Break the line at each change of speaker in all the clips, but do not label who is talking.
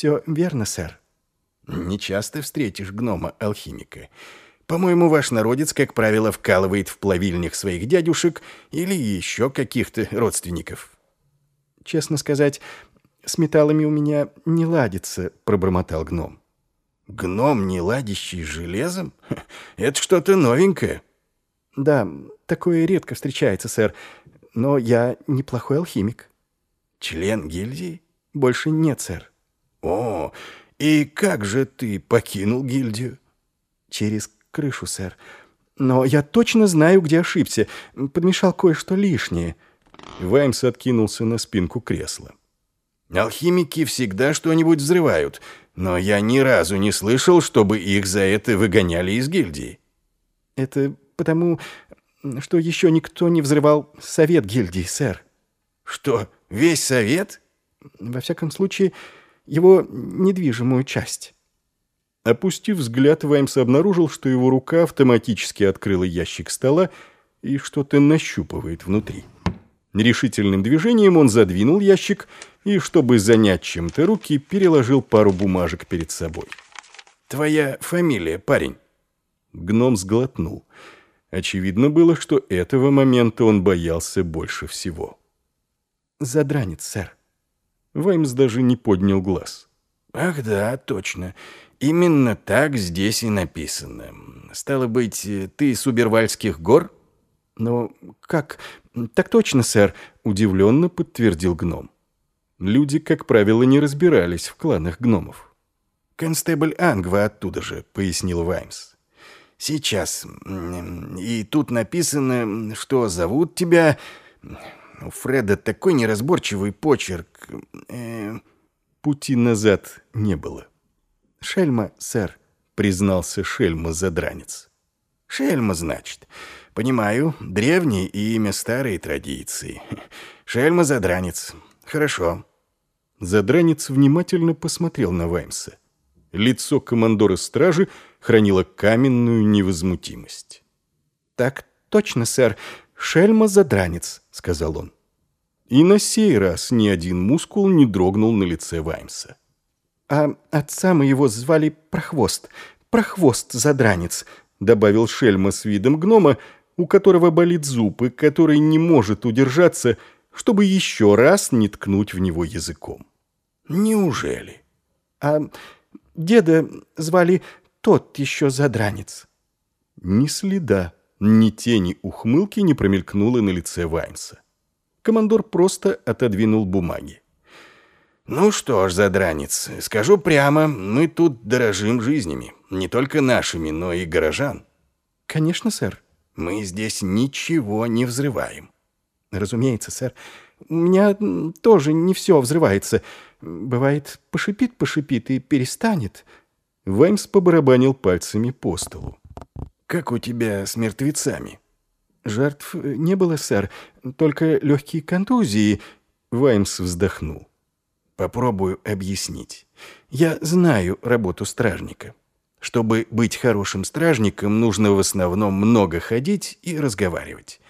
Все верно, сэр.
Не часто встретишь гнома-алхимика. По-моему, ваш народец, как правило, вкалывает в плавильнях своих дядюшек или еще каких-то родственников.
Честно сказать, с металлами у меня не ладится, пробормотал гном.
Гном, не ладящий железом? Это что-то новенькое.
Да, такое редко встречается, сэр. Но я неплохой алхимик.
Член гильдии?
Больше нет, сэр.
О, и как же ты покинул гильдию?
Через крышу, сэр. Но я точно знаю, где ошибся. Подмешал кое-что лишнее.
Ваймс откинулся на спинку кресла.
Алхимики всегда что-нибудь взрывают, но я ни разу не слышал, чтобы их за это выгоняли из гильдии.
Это потому, что еще никто не взрывал совет гильдии, сэр.
Что, весь совет?
Во всяком случае, его недвижимую часть.
Опустив взгляд, Ваймс обнаружил, что его рука автоматически открыла ящик стола и что-то нащупывает внутри. Нерешительным движением он задвинул ящик и, чтобы занять чем-то руки, переложил пару бумажек перед собой.
«Твоя фамилия, парень?»
Гном сглотнул. Очевидно было, что этого момента он боялся больше всего.
«Задранец, сэр».
Ваймс даже не поднял глаз.
«Ах да, точно. Именно так здесь и написано. Стало быть, ты с Убервальских гор?»
«Но как? Так точно, сэр», — удивленно подтвердил гном.
Люди, как правило, не разбирались в кланах гномов.
«Констебль Ангва оттуда же», — пояснил Ваймс. «Сейчас. И тут написано, что зовут тебя...» У Фреда такой неразборчивый почерк. Э...
Пути назад не было.
«Шельма, сэр», — признался Шельма-задранец.
«Шельма, значит. Понимаю, древнее имя старые традиции. Шельма-задранец. Хорошо».
Задранец внимательно посмотрел на Ваймса. Лицо командора стражи хранило каменную невозмутимость.
«Так точно, сэр. Шельма-задранец», — сказал он.
И на сей раз ни один мускул не дрогнул на лице Ваймса.
«А отца мы его звали Прохвост. Прохвост-задранец», — добавил Шельма с видом гнома, у которого болит зуб и который не может удержаться, чтобы еще раз не ткнуть в него языком.
«Неужели?»
«А деда звали тот еще задранец».
Ни следа, ни тени ухмылки не промелькнуло на лице Ваймса. Командор просто отодвинул бумаги.
«Ну что ж, задранец, скажу прямо, мы тут дорожим жизнями. Не только нашими, но и горожан».
«Конечно, сэр».
«Мы здесь ничего не взрываем».
«Разумеется, сэр. У меня тоже не все взрывается. Бывает, пошипит-пошипит и перестанет».
Ваймс побарабанил пальцами по столу.
«Как у тебя с мертвецами?»
«Жертв не было, сэр, только легкие контузии».
Ваймс вздохнул.
«Попробую объяснить. Я знаю работу стражника. Чтобы быть хорошим стражником, нужно в основном много ходить и разговаривать.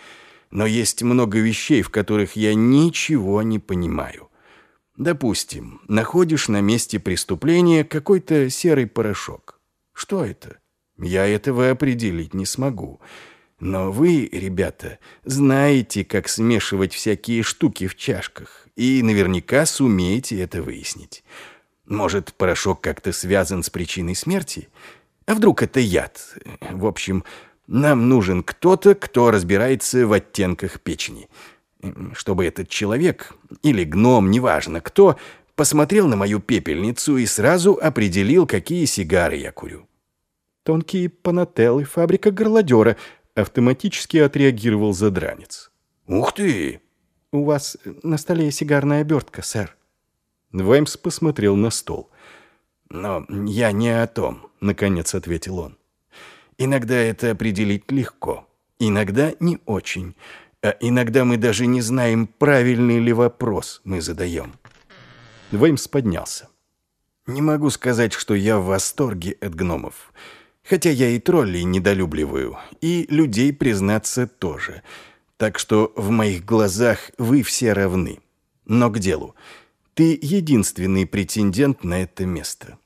Но есть много вещей, в которых я ничего не понимаю. Допустим, находишь на месте преступления какой-то серый порошок. Что это? Я этого определить не смогу. Но вы, ребята, знаете, как смешивать всякие штуки в чашках, и наверняка сумеете это выяснить. Может, порошок как-то связан с причиной смерти? А вдруг это яд? В общем, нам нужен кто-то, кто разбирается в оттенках печени. Чтобы этот человек, или гном, неважно кто, посмотрел на мою пепельницу и сразу определил, какие сигары я курю.
Тонкие панателлы, фабрика горлодера — автоматически отреагировал задранец.
«Ух ты!»
«У вас на столе сигарная обертка, сэр».
Ваймс посмотрел на стол.
«Но я не о том», — наконец ответил он. «Иногда это определить легко, иногда не очень, а иногда мы даже не знаем, правильный ли вопрос мы задаем».
Ваймс поднялся.
«Не могу сказать, что я в восторге от гномов». Хотя я и троллей недолюбливаю, и людей, признаться, тоже. Так что в моих глазах вы все равны. Но к делу. Ты единственный претендент на это место.